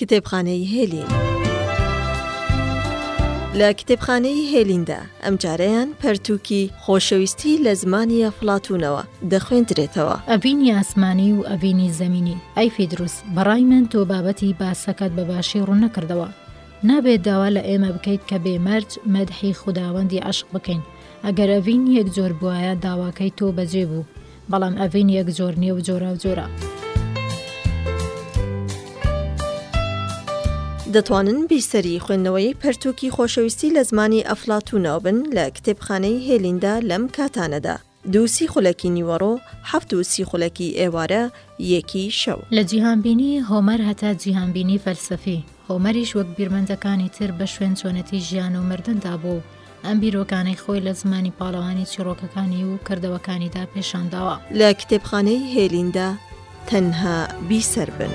کتێبخانەی هێلین لە کتێبخانەی هێلیندا ئەمجارەیان پەرتووکی خۆشەویستی لە زمانی ئەفلاتونەوە دەخوێندرێتەوە ئەڤینی ئاسمانی و ئەڤینی زەمینی ئەی فیدروس بەڕای من تۆ بابەتی باسەکەت بە باشی ڕوونەکردەوە نابێت داوا لە ئێمە بکەیت کە بێمەرج مەدحی خوداوەندی عشق بکەین ئەگەر ئەڤین یەک جۆر بواە داواکەی تۆ بەجێ بوو بەڵام ئەڤین یەک جۆر نیە و جۆراوجۆرە. دەتوانن بیرسەری خوێندنەوەی پەرتووکی خۆشەویستی لە زمانی ئەفلاتوونەوە بن لە کتێبخانەی هێلیندا لەم کاتانەدا، دوو سی خولەکی نیوەڕۆ، حەفت و سی خولەکی ئێوارە، یەکی شەو. لە جیهانبینی هۆمەر هەتا جیهانبینی فەلسەفی، هۆمەریش وەک بیرمەندەکانی تر بە شوێن چۆنێتی ژیان و مردندا بووە و، ئەم بیرۆکانەی خۆی لە زمانی پاڵەوانی چیڕۆکەکانی و کردەوەکانیدا پێشانداوە. لە کتێبخانەی هێلیندا تەنها بیسەر بن.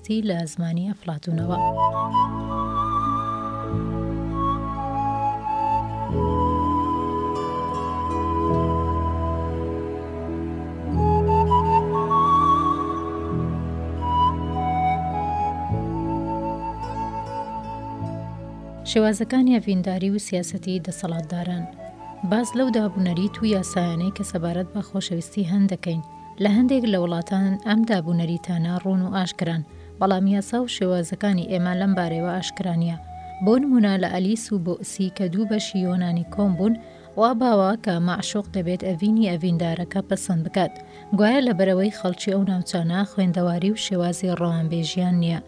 ڕاستی لە زمانی ئەفڵاتونەوە. شێوازەکانی ئەڤینداری و سیاسەتی دەسەڵاتداران باس لەو دابونەریت و یاسایانەی کە سەبارەت بە خۆشەویستی هەن دەکەین، لە هەندێک لە وڵاتان ئەم داب و نەریتانە ڕوون و ئاشکران، بەڵام یاسا و شێوازەکانی ئێمە لەم بارەیەوە ئاشکرا نییە. بۆ نموونە لە ئەلیس و بۆئسی کە دوو بەشی یۆنانی کۆن بوون، وا باوە کە مەعشوق دەبێت ئەڤینی ئەڤیندارەکە پەسەند بکات، گوایە لەبەرئەوەی خەڵکی ئەو ناوچانە خوێندەواری و شێوازی ڕەوانبێژییان نییە،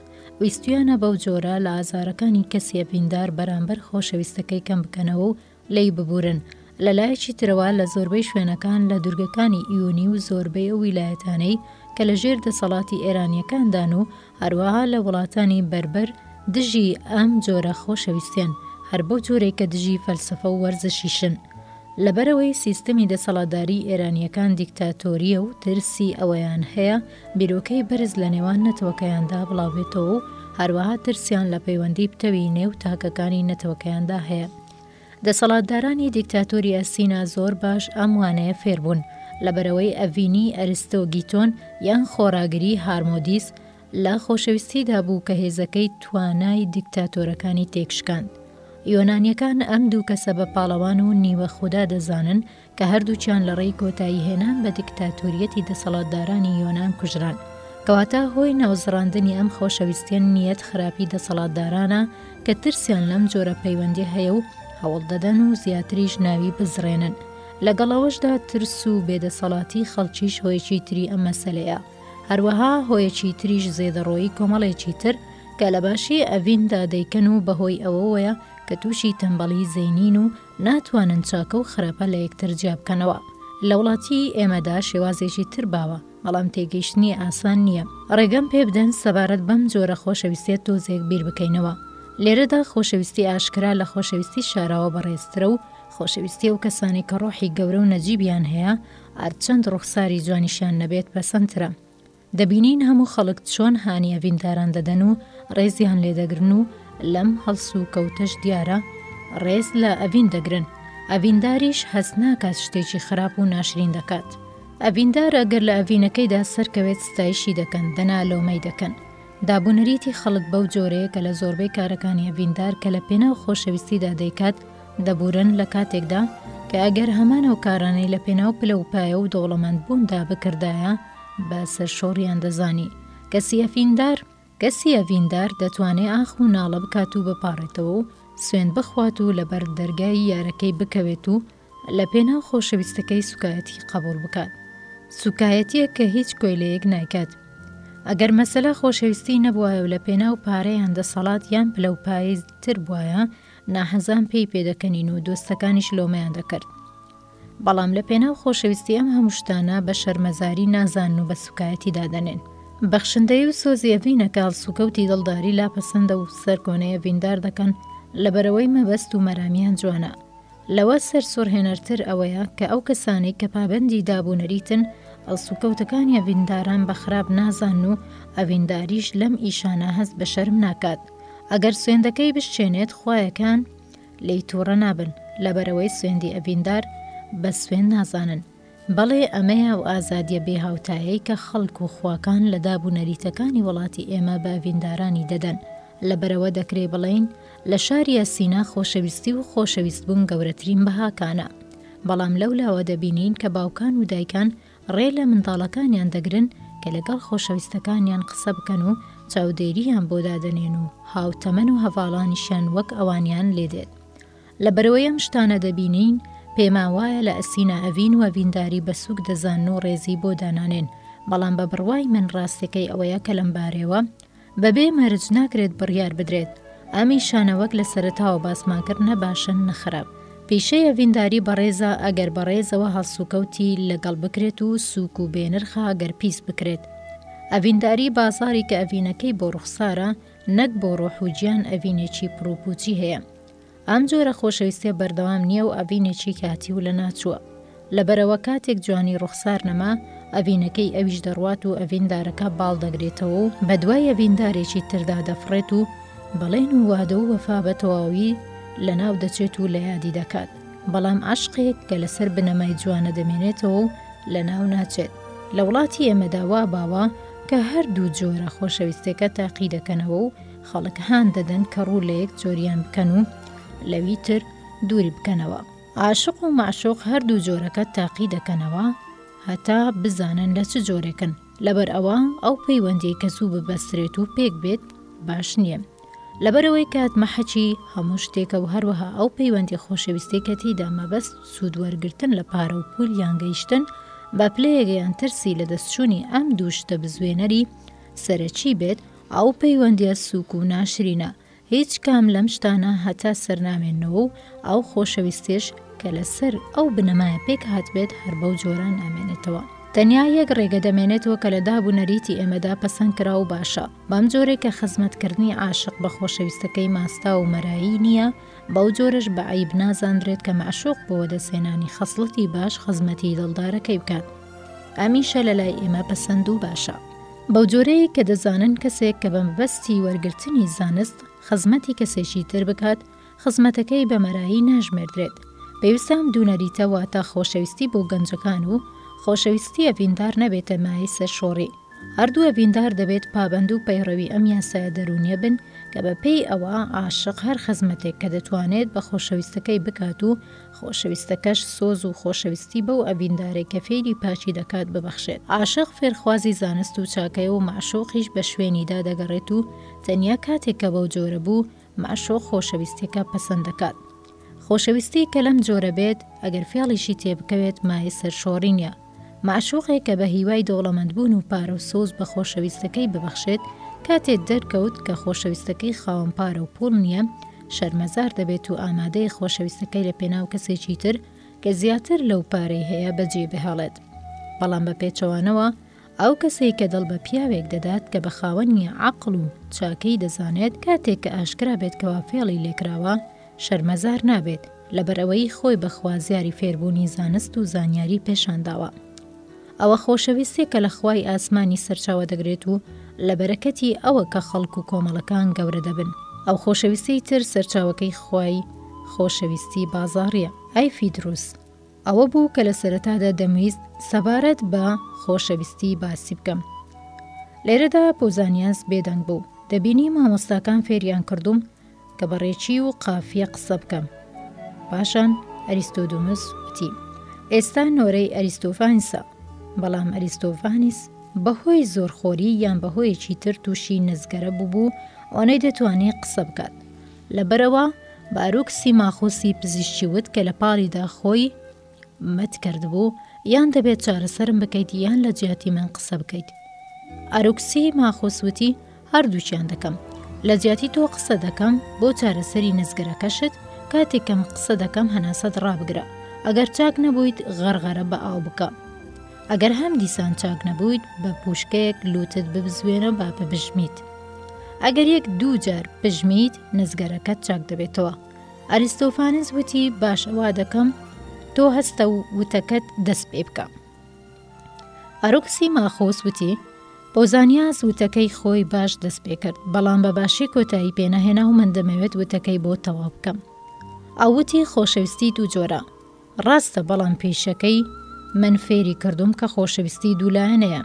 ویستوویانە بەو جۆرە لە ئازارەکانی کەسی ئەڤیندار بەرامبەر خۆشەویستەکەی کەم بکەنەوە و لێی ببوورن، لە لایەکی ترەوە لە زۆربەی شوێنەکان لە دوورگەکانی ئیونی و زۆربەی ئەو ویلایەتانەی کە لە ژێر دەسەڵاتی ئێرانییەکاندان و هەروەها لە وڵاتانی بەربەر دژی ئەم جۆرە خۆشەویستییەن، هەر بەو جۆرەی کە دژی فەلسەفە و وەرزشیشن. لەبەرئەوەی سیستمی دەسەڵاتداریی ئێرانییەکان دیکتاتۆرییە و ترسی ئەوەیان هەیە بیرۆکەی بەرز لە نێوان نەتەوەکەیاندا بڵاوبێتەوە و هەروەها ترسیان لە پەیوەندیی پتەوی نێو تاکەکانی نەتەوەکەیاندا هەیە. دەسەڵاتدارانی دیکتاتۆری ئەسینا زۆر باش ئەم وانەیە فێربوون، لەبەرئەوەی ئەڤینی ئەرستۆ گیتۆن یان خۆڕاگری هارمۆدیس لە خۆشەویستیدا بوو کە هێزەکەی توانای دیکتاتۆرەکانی تێکشکاند. یۆنانیەکان ئەم دوو کەسە بە پاڵەوان و نیوە خودا دەزانن کە هەردووکیان لە ڕێی کۆتایی هێنان بە دیکتاتۆریەتی دەسەڵاتدارانی یۆنان کوژران، کەواتە هۆی ناوزڕاندنی ئەم خۆشەویستیە نیەت خراپی دەسەڵاتدارانە کە ترسیان لەم جۆرە پەیوەندیە هەیە و هەوڵ دەدەن و زیاتریش ناوی بزڕێنن، لەگەڵ ئەوەشدا ترس و بێ دەسەڵاتی خەڵکیش هۆیەکی تری ئەم مەسەلەیە، هەروەها هۆیەکی تریش زێدەڕۆیی کۆمەڵێکی تر کە لە باشی ئەڤین دا دەیکەن و بەهۆی ئەوەوەیە کە تووشی تەمبەڵی زەینین و ناتوانن چاکە و خراپە لە یەکتر جیا بکەنەوە. لە وڵاتیی ئێمەدا شێوازێکی تر باوە، بەڵام تێگەیشتنی ئاسان نییە. ڕێگەم پێ بدەن سەبارەت بەم جۆرە خۆشەویستییە تۆزێک بیر بکەینەوە. لێرەدا خۆشەویستی ئاشکرا لە خۆشەویستی شاراوە بەڕێزترە و خۆشەویستی ئەو کەسانەی کە ڕۆحی گەورە و نەجیبیان هەیە، هەرچەند ڕوخساری جوانیشیان نەبێت پەسەندترە. دەبینین هەموو خەڵک چۆن هانی ئەڤینداران دەدەن و ڕێزیان لێ دەگرن و لەم هەڵسوکەوتەش دیارە ڕێز لە ئەڤین دەگرن، ئەڤینداریش هەست ناکات شتێکی خراپ و ناشرین دەکات. ئەڤیندار ئەگەر لە ئەڤینەکەیدا سەرکەوێت ستایشی دەکەن، دەنا لۆمەی دەکەن. دابونەریتی خەڵک بەو جۆرەیە کە لە زۆربەی کارەکانی ئەڤیندار کە لە پێناو خۆشەویستیدا دەیکات دەبورن لە کاتێکدا کە ئەگەر هەمان ئەو کارانەی لە پێناو پلە و پایە و دەوڵەمەندبووندا بکردایە بە سەرشۆڕیان دەزانی. کەسی ئەفیندار، کەسی ئەڤیندار دەتوانێ ئاخ و ناڵە بکات و بپاڕێتەوە و سوێند بخوات و لەبەر دەرگای یارەکەی بکەوێت و لە پێناو خۆشەویستەکەی سوکایەتی قەبووڵ بکات. سوکایەتییەک کە هیچ کۆیلەیەک نایکات. ئەگەر مەسەلە خۆشەویستی نەبوایە و لە پێناو پارە یان دەسەڵات یان پلە و پایەی تر بوایە، ناحەزان پێی پێ دەکەنین و دۆستەکانیش لۆمەیان دەکرد. بەڵام لە پێناو خۆشەویستی ئەم هەموو شتانە بە شەرمەزاری نازانن و بە سوکایەتی دادەنێن. بەخشندەیی و سۆزی ئەڤینە کە هەڵسوکەوتی دڵداری لا پەسەندە و سەرکۆنەی ئەڤیندار دەکەن لەبەرئەوەی مەبەست و مەرامیان جوانە. لەوە سەرسوڕهێنەرتر ئەوەیە کە ئەو کەسانەی کە پابەندی داب و نەریتن هەڵسوکەوتەکانی ئەڤینداران بە خراپ نازانن و ئەڤینداریش لەم ئیشانە هەست بە شەرم ناکات ئەگەر سوێندەکەی بشچێنێت خوایەکان لێی توڕە نابن لەبەرئەوەی سوێندی ئەڤیندار بە سوێند نازانن. بەڵێ ئەمەیە ئەو ئازادیە بێ هاوتایەی کە خەڵک و خواکان لە داب و نەریتەکانی وەڵاتی ئێمە بە ئەڤیندارانی دەدەن. لەبەرئەوە دەکرێ بڵێین لە شاری ئەسینا خۆشەویستی و خۆشەویستبوون گەورەترین بەهاکانە. بەڵام لەولاوە دەبینین کە باوکان و دایکان ڕێ لە منداڵەکانیان دەگرن کە لەگەڵ خۆشەویستەکانیان قسە بکەن و چاودێرییان بۆ دادەنێن و هاوتەمەن و هەڤاڵانیشیان وەک ئەوانیان لێ دێت. لەبەرئەوەی ئەم شتانە دەبینین، پێمان وایە لە ئەسینا ئەڤین و ئەڤینداری بە سووک دەزانن و ڕێزی بۆ دانانێن، بەڵام بە بڕوای من ڕاستییەکەی ئەوەیە کە لەمبارەیەوە، بەبێ مەرج ناکرێت بڕیار بدرێت. ئەمیشانە وەک لە سەرەتاوە باسمان کرد نە باشن نە خراپ. پیشەی ئەڤینداری بەڕێزە ئەگەر بە ڕێزەوە هەڵسوکەوتی لە گەڵ بکرێت و سووک و بێ نرخە گەر پیس بکرێت. ئەڤینداری بازاریکە ئەڤینەکەی بۆ ڕوخسارە نەک بۆ ڕۆح و گیان ئەڤینێکی پڕوپوچی هەیە. ئەم جۆرە خۆشەویستیە بەردەوام نیە و ئەڤینێکی کاتی و لەناچووە. لەبەرئەوە کاتێک جوانی ڕوخسار نەما، ئەڤینەکەی ئەویش دەڕوات و ئەڤیندارەکە باڵ دەگرێتەوە و بەدوای ئەڤیندارێکی تردا دەفڕێت و بەڵێن و وادە و وەفا بەتەواوی لەناو دەچێت و لەیادی دەکات، بەڵام عەشقێک کە لەسەر بنەمای جوانە دەمێنێتەوە و لەناو ناچێت. لە وڵاتی ئێمەدا وا باوە کە هەردوو جۆرە خۆشەویستێکە تاقی دەکەنەوە و خەڵک هان دەدەن کە ڕوو لە یەک جۆریان بکەن و لەوی تر دووری بکەنەوە. عاشق و مەعشوق هەردوو جۆرەکە تاقی دەکەنەوە هەتا بزانن لە چ جۆرێکن، لەبەر ئەوە ئەو پەیوەندیەی کە زوو ببەسترێت و پێک بێت باش نیە، لەبەرئەوەی کات مەحکی هەموو شتێکە و هەروەها ئەو پەیوەندی خۆشەویستەی کە تێیدا مەبەست سوود وەرگرتن لە پارە و پوول یان گەیشتن بە پلەیەک یان ترسی لەدەستچوونی ئەم دوو شتە بزوێنەری سەرەکی بێت، ئەو پەیوەندیە سووک و ناشرینە هیچ کام لەم شتانە هەتا سەر نامێنەوە و ئەو خۆشەویستیەش کە لەسەر ئەو بنەمایە پێک هاتبێت هەر بەو جۆرە نامێنێتەوە. تەنیا یەک ڕێگە دەمێنێتەوە کە لە داب و نەریتی ئێمەدا پەسەند کرا و باشە، بەم جۆرەی کە خزمەتکردنی عاشق بە خۆشەویستەکەی ماستاو و مەرایی نییە، بەو جۆرەش بە عەیب نازاندرێت کە مەعشوق بۆ وەدەستهێنانی خەسڵەتی باش خزمەتی دڵدارەکەی بکات. هەمیشە لە لای ئێمە پەسەند و باشە. بەو جۆرەیەک کە دەزانن کەسێک کە بەمەبەستی وەرگرتنی زانست خزمەتی کەسێکی تر بکات، خزمەتەکەی بە مەرایی ناژمێردرێت. پێویستە ئەم دوو نەریتە واتە خۆشەویستی بۆ گەنجەکان و خۆشەویستی ئەڤیندار نەبێتە مایەی سەرشۆڕی. هەردوو ئەڤیندار دەبێت پابەند و پەیڕەوی ئەم یاسایە دەروونیە بن کە بەپێی ئەوە عاشق هەر خزمەتێک کە دەتوانێت بە خۆشەویستەکەی بکات و خۆشەویستەکەش سۆز و خۆشەویستی بەو ئەڤیندارەی کە فێری پاکی دەکات ببەخشێت. عاشق فێرخوازی زانست و چاکەیە و مەعشووقیش بە شوێنیدا دەگەڕێت و تەنیا کاتێک کە بەو جۆرە بوو، مەعشووق خۆشەویستییەکە پەسەند دەکات. خۆشەویستی کە لەم جۆرە بێت، ئەگەر فێڵیشی تێ بکەوێت مایەی سەرشۆڕینە. مەعشوقێک کە بە هیوای دەوڵەمەندبوون و پارە و سۆز بە خۆشەویستەکەی ببەخشێت، کاتێ دەرکەوت کە خۆشەویستەکەی خاوەن پارە و پووڵ نییە، شەرمەزار دەبێت و ئامادەیە خۆشەویستەکەی لە پێناو کەسێکی تر کە زیاتر لەو پارەی هەیە بەجێ بهێڵێت. بەڵام بە پێچەوانەوە ئەو کەسەی کە دڵ بە پیاوێک دەدات کە بە خاوەنی عەقڵ و چاکەی دەزانێت، کاتێک کە ئاشکرا بێت کەوا فێڵی لێکراوە، شەرمەزار نابێت، لەبەرئەوەی خۆی بە خوازیاری فێربوونی زانست و زانیاری پێشان داوە. ئەوە خۆشەویستیە کە لە خوای ئاسمانی سەرچاوە دەگرێت و لە بەرەکەتی ئەوە کە خەڵک و کۆمەڵەکان گەورە دەبن. ئەو خۆشەویستیەی تر سەرچاوەکەی خوای خۆشەویستی بازاڕیە. ئای فیدروس! ئەوە بوو کە لە سەرەتادا دەمویست سەبارەت بە خۆشەویستی باسی بکەم. لێرەدا پوزانیاس بێدەنگ بوو. دەبینی مامۆستاکان فێریان کردووم، کە بە ڕێچی و قافیە قسە بکەم. پاشان ئەریستۆدومس وتی، ئێستا نۆرەی ئەریستۆفانیسە. بەڵام ئەریستۆفانیس بە هۆی زۆرخۆری یان بە هۆیەکی تر تووشی نەزگەرە بووبوو و نەیدەتوانی قسە بکات. لەبەرئەوە باروک سیماخوسی پزیشکی وت کە لە پاڵیدا خۆی، مت کردبوو یان دەبێت چارەسەرم بکەیت یان لە جیاتی من قسە بکەیت ئەروکسی ماخۆس وتی هەردووچیان دەکەم لە جیاتی تۆ قسە دەکەم بۆ چارەسەری نزگەرەکەشت کاتێک کەم قسە دەکەم هەناسەت ڕابگرە ئەگەر چاک نەبوویت غەرغەرە بە ئاو بکە ئەگەر هەم دیسان چاک نەبوویت بە پوشکەیەک لوتت ببزوێنە با ببژمیت ئەگەر یەک دوو جار بژمیت نزگەرەکەت چاک دەبێتەوە ئەریستۆفانس وتی باشە وا دەکەم تۆ هەستە و وتەکەت دەست پێ بکە ئەرۆکسی ماخۆس وتی پۆزانیاس وتەکەی خۆی باش دەست پێ کرد بەڵام بە باشی کۆتایی پێنەهێنا و من دەمەوێت وتەکەی بۆ تەواو بکەم ئەوتی خۆشەویستی دوو جۆرە ڕاستە بەڵام پیشەکەی من فێری کردوم کە خۆشەویستی دوولایەنەیە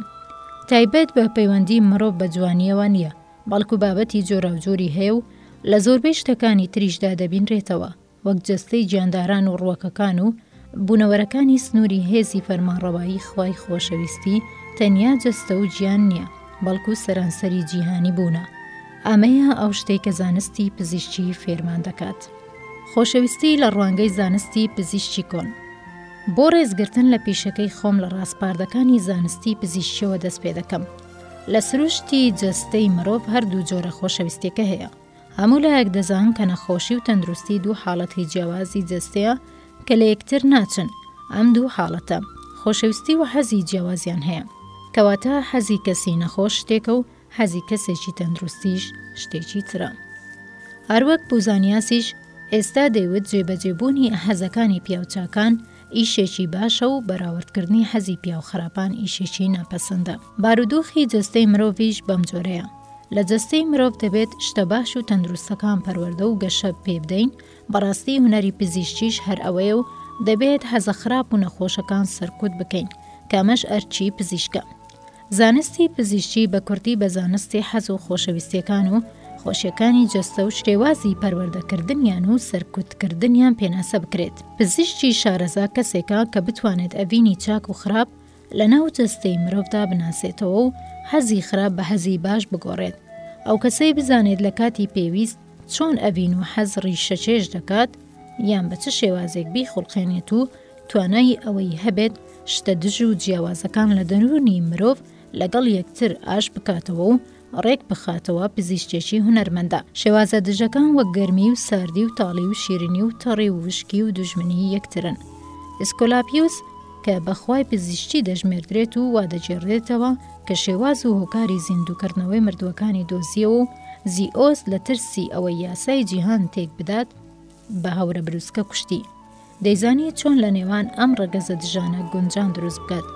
تایبەت بە پەیوەندی مرۆڤ بە جوانیەوە نییە بەڵکو بابەتی جۆراوجۆری هەیە و لە زۆربەی شتەکانی تریشدا دەبینرێتەوە، وەک جەستەی گیانداران و ڕووەکەکان و بوونەوەرەکانی سنووری هێزی فەرمانڕەوایی خوای خۆشەویستی تەنیا جەستە و گیان نییە، بەڵکو سەرانسەری جیهانی بوونە. ئەمەیە ئەو شتەی کە زانستی پزیشکی فێرمان دەکات. خۆشەویستی لە ڕوانگەی زانستی پزیشکی کۆن. بۆ ڕێزگرتن لە پیشەکەی خۆم لە ڕاسپاردەکانی زانستی پزیشکییەوە دەست پێ دەکەم، لە سروشتی جەستەی مرۆڤ هەردوو جۆرە خۆشەویستیەکە هەیە، هەموو لایەک دەزان کە نەخۆشی و تەندروستی دوو حاڵەتی جیاوازی جەستەیە کە لە یەکتر ناچن، ئەم دوو حاڵەتە خۆشەویستی و حەزی جیاوازیان هەیە، کەواتە حەزی کەسی نەخۆش شتێکە و حەزی کەسێکی تەندروستیش شتێکی ترە. هەروەک بوزانیاسیش ئێستا دەیوت جێبەجێبوونی حەزەکانی پیاوچاکان، ئیشێکی باشە و بەراوردکردنی حەزی پیاو خراپان ئیشێکی ناپەسەندە بارودۆخی جەستەی مرۆڤیش بەم جۆرەیە لە جەستەی مرۆڤ دەبێت شتە باش و تەندروستەکان پەروەردە و گەشە پێبدەین بەڕاستی هونەری پزیشکیش هەر ئەوەیە و دەبێت حەزە خراپ و نەخۆشەکان سەرکوت بکەین کامەش ئەرچی پزیشکە زانستی پزیشکی بە کوردی بە زانستی حەز و خۆشەویستیەکان و خۆشیەکانی جەستە و شێوازی پەروەردەکردنیان و سەرکوتکردنیان پێناسە بکرێت. پزیشکی شارەزا کەسێکە کە بتوانێت ئەڤینی چاک و خراپ لە ناو جەستەی مرۆڤدا بناسێتەوە و حەزی خراپ بە حەزی باش بگۆڕێت. ئەو کەسەی بزانێت لە کاتی پێویست چۆن ئەڤین و حەز ڕیشەکێش دەکات یان بە چ شێوازێک بیخوڵقێنێت و توانای ئەوەی هەبێت شتە دژ و جیاوازەکان لە دەروونی مرۆڤ لەگەڵ یەکتر ئاش بکاتەوە و ڕێک بخاتەوە پزیشکێکی هونەرمەندە، شێوازە دژەکان وەک گەرمی و ساردی و تاڵی و شیرنی و تەڕی و وشکی و دوژمنی یەکترن. ئیسکۆلاپیوس کە بە خوای پزیشکی دەژمێردرێت و وا دەگێڕدرێتەوە کە شێواز و هۆکاری زیندووکردنەوەی مردووەکانی دۆزیەوە و زیئۆس لە ترسی ئەوەی یاسای جیهان تێک بدات، بە هەورە بروسکە کوشتی. دەیزانی چۆن لە نێوان ئەم ڕەگەزە دژانە گونجان دروست بکات.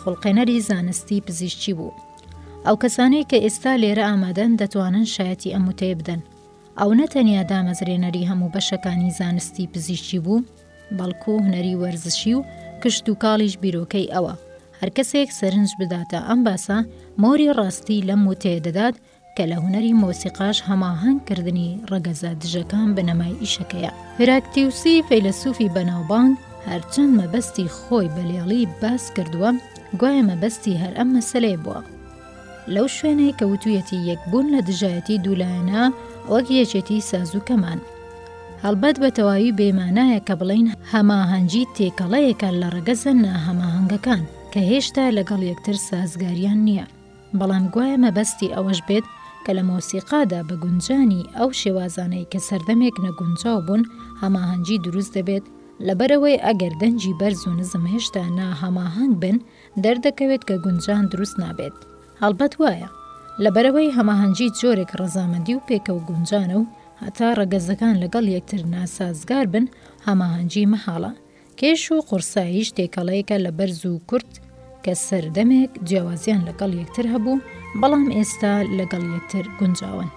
خوڵقێنەری زانستی پزیشکی بوو. ئەو کەسانەی کە ئێستا لێرە ئامادەن دەتوانن شایەتی ئەم وتەیە بدەن. ئەو نەتەنیا دامەزرێنەری هەموو بەشەکانی زانستی پزیشکی بوو، بەڵکو هونەری وەرزشی و کشت و کاڵیش بیرۆکەی ئەوە. هەرکەسێک سەرنج بداتە ئەم باسە، مۆری ڕاستی لەم وتەیە دەدات، کە لە هونەری مۆسیقاش هەماهەنگ کردنی ڕەگەزە دژەکان بنەمای ئیشەکەیە هێراکتیوسی فەیلەسوفی بەناوبانگ هەرچەند مەبەستی خۆی بە لێڵی باس کردووە گوایە مەبەستی هەر ئەم مەسلەی بووە لەو شوێنەی کە وتویەتی یەکبوون لە دژایەتی دوولایەنە وەک یەکێتی سازوکەمان هەڵبەت بە تەواوی بێمانایە کە بڵین هەماهەنگی تێکەڵەیەکە لە ڕەگەزە ناهەماهەنگەکان کە هێشتا لەگەڵ یەکتر سازگاریان نییە بەڵام گوایە مەبەستی ئەوەش بێت کە لە مۆسیقادا بە گونجانی ئەو شێوازانەی کە سەردەمێک نەگونجاو بوون هەماهەنگی دروست دەبێت، لەبەرئەوەی ئەگەر دەنگی بەرز و نزم هێشتا ناهەماهەنگ بن دەردەکەوێت کە گونجان دروست نابێت. هەڵبەت وایە، لەبەرئەوەی هەماهەنگی جۆرێک ڕەزامەندی و پێکەوە گونجانە و هەتا ڕەگەزەکان لەگەڵ یەکتر ناسازگار بن هەماهەنگی مەحاڵە، کێش و قوڕساییش تێکەڵەیەکە لە بەرز و کورت کە سەردەمێک جیاوازیان لەگەڵ یەکتر هەبوو، بەڵام ئێستا لەگەڵ یەکتر گونجاون.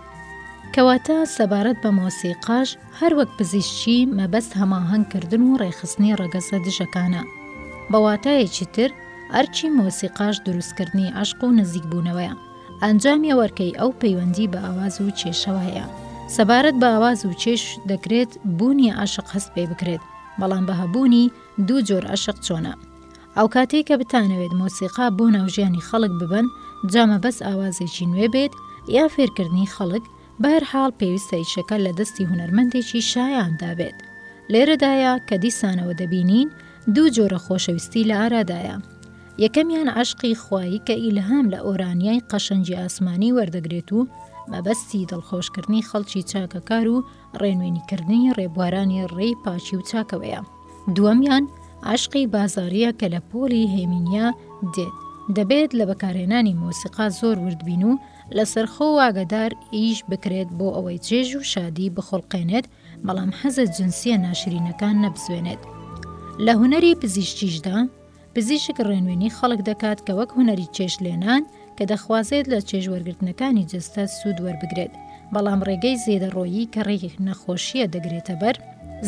کەواتە سەبارەت بە مۆسیقاش، هەر وەک پزیشکی، مەبەست هەماهەنگکردن و ڕێکخستنی ڕەگەزە دژەکانە. بە واتایەکی تر، ئەرکی مۆسیقاش دروستکردنی عەشق و نزیکبوونەوەیە. ئەنجامی ئەو ئەرکەی ئەو پەیوەندی بە ئاواز و کێشەوە هەیە. سەبارەت بە ئاواز و کێش، دەکرێت بوونی عەشق هەست پێ بکرێت. بەڵام بە هەبوونی دوو جۆر عەشق چۆنە؟ ئەو کاتەی کە بتانەوێت مۆسیقا بۆ ناو ژیانی خەڵک ببەن جا مەبەست ئاوازێکی نوێ بێت یا فێرکردنی خەڵک، بە هەر حاڵ پێویستە ئیشەکە لە دەستی هونەرمەندێکی شایاندا بێت. لێرەدایە کە دیسانەوە دەبینین دوو جۆرە خۆشەویستی لە ئارادایە. یەکەمیان عەشقی خوایی کە ئیلهام لە ئۆرانیای قەشەنگی ئاسمانی وەردەگرێت و مەبەستی دڵخۆشکردنی خەڵکی چاکەکار و ڕێنوێنیکردنی ڕێبوارانی ڕێی پاچی و چاکەوەیە دووەمیان عشقی بازاریە کە لە پۆلی هێمینیا دێت دەبێت لە بەکارهێنانی مۆسیقا زۆر وردبین و لەسەر خۆ واگەدار ئیش بکرێت بۆ ئەوەی چێژ و شادی بخڵقێنێت بەڵام حەزە جنسیە ناشرینەکان نەبزوێنێت لە هوەری پزیشتیشدا پزیشک ڕێنوێنی خەڵک دەکات کە وەک هونەری چێشت لێنان کە دەخوازێت لە چێژ وەرگرتنەکانی جەستە سوود وەربگرێت، بەڵام ڕێگەی زێدەڕۆیی کە ڕێی نەخۆشییە دەگرێتە بەر،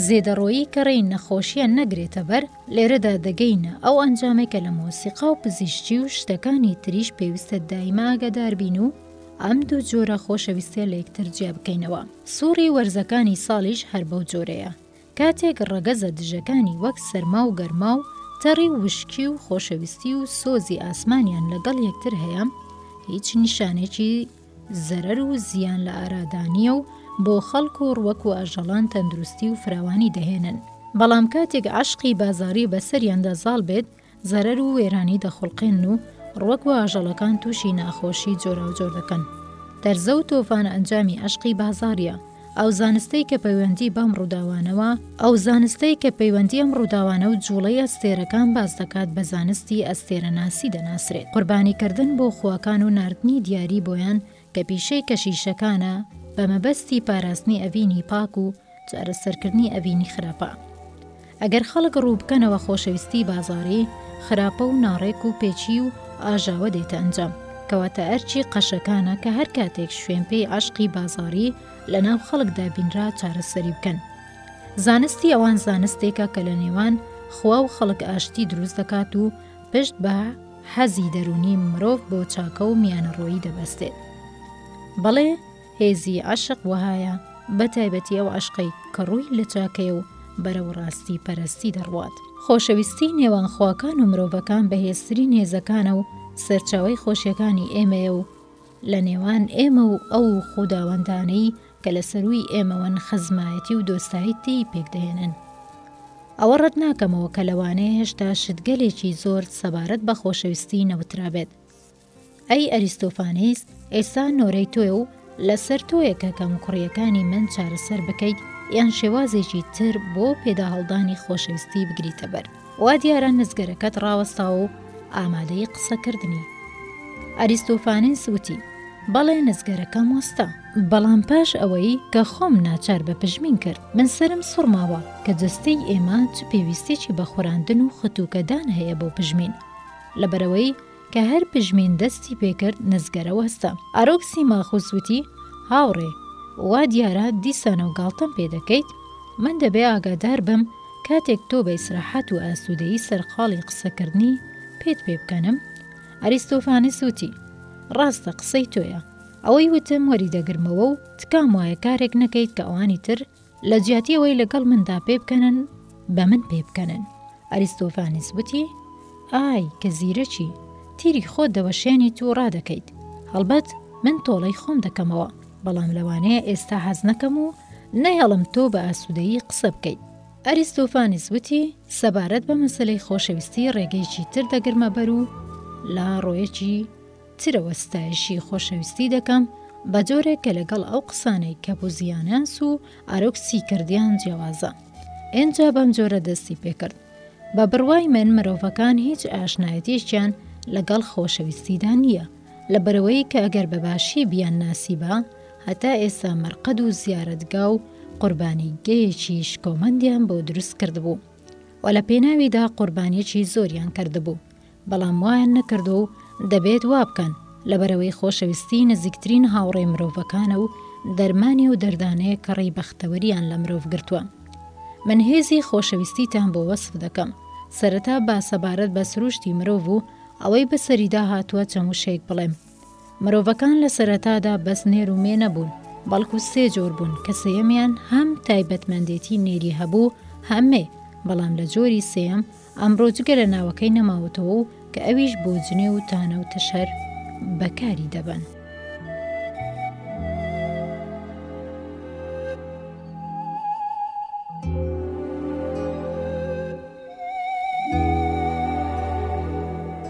زێدەڕۆیی کە ڕێی نەخۆشییە نەگرێتە بەر، لێرەدا دەگەینە ئەو ئەنجامەی کە لە مۆسیقا و پزیشکی و شتەکانی تریش پێویستە دایمە ئاگادار بین و ئەم دوو جۆرە خۆشەویستیە لە یەکتر جیا بکەینەوە. سوڕی وەرزەکانی ساڵیش هەر بەو جۆرەیە. کاتێک ڕەگەزە دژەکانی وەک سەرما و گەرما و تەڕی و وشکی و خۆشەویستی و سۆزی ئاسمانیان لەگەڵ یەکتر هەیە، هیچ نیشانێکی زەرەر و زیان لە ئارادا نییە و بۆ خەڵک و ڕوەک و ئاژەڵان تەندروستی و فراوانی دەهێنن. بەڵام کاتێک عەشقی بازاڕی بەسەریاندا زاڵ بێت، زەرەر و وێرانی دەخوڵقێنن و ڕوەک و ئاژەڵەکان تووشی ناخۆشی جۆراوجۆر دەکەن. تەرزە و تۆفان ئەنجامی ئەشقی بازاڕیە، ئەو زانستەی کە پەیوەندی بەم ڕووداوانەوە، ئەو زانستەی کە پەیوەندی ئەم ڕووداوانە و جووڵەی ئەستێرەکان باس دەکات بە زانستی ئەستێرەناسی دەناسرێت. قوربانی کردن بۆ خواکان و ناردنی دیاری بۆیان کە پیشەی کەشیشەکانە بە مەبەستی پاراستنی ئەڤینی پاک و چارەسەرکردنی ئەڤینی خراپە. ئەگەر خەڵک ڕووبکەنەوە خۆشەویستی بازاڕی، خراپە و ناڕێک و پێچی و ئاژاوە دێتە ئەنجام، کەواتە ئەرکی قەشەکانە کە هەر کاتێک شوێن پێی عەشقی بازاڕی لە ناو خەڵکدا بینرا چارەسەری بکەن. زانستی ئەوان زانستێکە کە لە نێوان خوا و خەڵک ئاشتی دروست دەکات و پشت بە حەزی دەروونی مرۆڤ بۆ چاکە و میانەڕۆیی دەبەستێت. بەڵێ هێزی عەشق وەهایە، بە تایبەتی ئەو عەشقەی کە ڕووی لە چاکەیە و بەرەو ڕاستی پەرەستی دەڕوات. خۆشەویستی نێوان خواکان و مرۆڤەکان بەهێزترین هێزەکانە و سەرچاوەی خۆشیەکانی ئێمەیە و، لە نێوان ئێمە و ئەو خوداوەندانەی کە لە سەرووی ئێمەوەن خزمایەتی و دۆستایی تێی پێک دەهێنن. ئەوە ڕەت ناکەمەوە کە لەوانەیە هێشتا شتگەلێکی زۆر سەبارەت بە خۆشەویستی نەوترابێت. ئەی ئەریستۆفانیس، ئێستا نۆرەی تۆیە و لە سەر تۆیە کە کەموکوڕییەکانی من چارەسەر بکەیت یان شێوازێکی تر بۆ پێداهەڵدانی خۆشەویستی بگریتە بەر. وا دیارە نزگەرەکەت ڕاوەستاوە و ئامادەی قسەکردنی. ئەریستۆفانێس وتی، بەڵێ نزگەرەکەم وەستا. بەڵام پاش ئەوەی کە خۆم ناچار بە پژمین کرد، من سەرم سوڕماوە کە جەستەی ئێمە چ پێویستیەکی بە خوراندن و ختووکەدان هەیە بۆ پژمین. لەبەرئەوەی. کە هەر پژمین دەستی پێ کرد نزگەرە وەستا. ئارۆک سیماخوس وتی، هاوڕێ، وا دیارە دیسانەوە گاڵتەم پێ دەکەیت، من دەبێ ئاگادار بم کاتێک تۆ بە ئیسراحەت و ئاسوودەیی سەرقاڵی قسەکردنی، پێت پێ بکەنم؟ ئەریستۆفانس وتی، ڕاستە قسەی تۆیە. ئەوەی وتم وەریدەگرمەوە و تکام وایە کارێک نەکەیت کە ئەوانی تر لە جیاتی ئەوەی لەگەڵ مندا پێ بکەنن بە من پێ بکەنن ئەریستۆفانیس وتی ئای کە زیرەکی تیری خۆ دەوەشێنی تو ڕادەکەیت هەڵبەت من تۆڵەی خۆم دەکەمەوە بەڵام لەوانەیە ئێستا حەز نەکەم و نەهێڵم تۆ بە ئاسوودەیی قسە بکەیت ئەریستۆفانیس وتی سەبارەت بە مەسلەی خۆشەویستی ڕێگەیەکی تر دەگرمە بەر و لە ڕۆیەکی ترەوە ستایشی خۆشەویستی دەکەم بە جۆرێک کە لەگەڵ ئەو قسانەی کە بوزیانەس و ئارۆکسی کردیان جیاوازە ئێنجا بەم جۆرە دەستی پێکرد بە بڕوای من مرۆڤەکان هیچ ئاشنایەتیشیان لەگەڵ خۆشەویستیدا نییە لە بەرەوەی کە ئەگەر بەباشی بیان ناسیبا هەتا ئێستا مەرقەد و زیارەتگا و قوربانی گەیەکی شکۆمەندیان بۆ دروست کردبوو و لە پێناویدا قوربانیەکی زۆریان کردبوو بەڵام وایان نەکردووە و دەبێت وا بکەن، لەبەرئەوەی خۆشەویستیی نزیکترین هاوڕێ مرۆڤەکانە و دەرمانی ئەو دەردانەیە کە ڕێی بەختەوەرییان لە مرۆڤ گرتووە. من هێزی خۆشەویستیتان بۆ وەسف دەکەم، سەرەتا با سەبارەت بە سروشتی مرۆڤ و ئەوەی بەسەریدا هاتووە چەند وشەیەک بڵێم. مرۆڤەکان لە سەرەتادا بەس نێر و مێ نەبوون، بەڵکو سێ جۆر بوون کە سێیەمیان هەم تایبەتمەندێتی نێری هەبوو هەم مێ، بەڵام لە جۆری سێیەم، ئەمڕۆ جگە لە ناوەکەی نەماوەتەوە و کە ئەویش بۆ جنێو و تانە و تەشەر بەکاری دەبەن.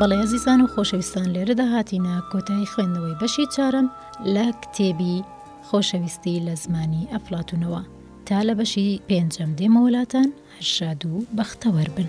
بەڵێ ئەزیزان و خۆشەویستان لێرەدا هاتینە کۆتایی خوێندنەوەی بەشی چارم لە کتێبی خۆشەویستی لە زمانی ئەفلاتونەوە تا لە بەشی پێنجەم دێمەوەلاتان هەرشاد و بەختەوەر بن.